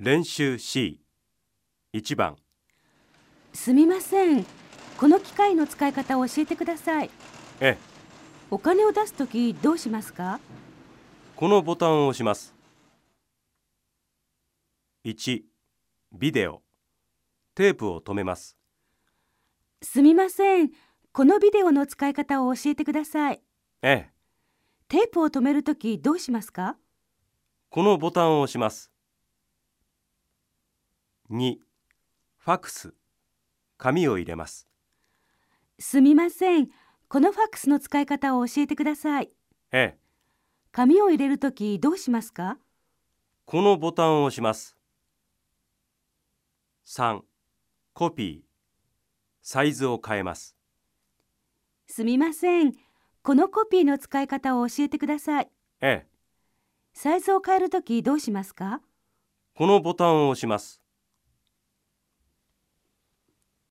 練習 C1 番。すみません。この機械の使い方を教えてください。えお金を出すときどうしますか？このボタンを押します。1ビデオ。テープを止めます。すみません。このビデオの使い方を教えてください。ええ。テープを止めるときどうしますか？このボタンを押します2ファクス。紙を入れます。すみません。このファックスの使い方を教えてください。ええ。紙を入れるときどうしますか？このボタンを押します。3コピー。サイズを変えます。すみません。このコピーの使い方を教えてください。ええ。サイズを変えるときどうしますか？このボタンを押します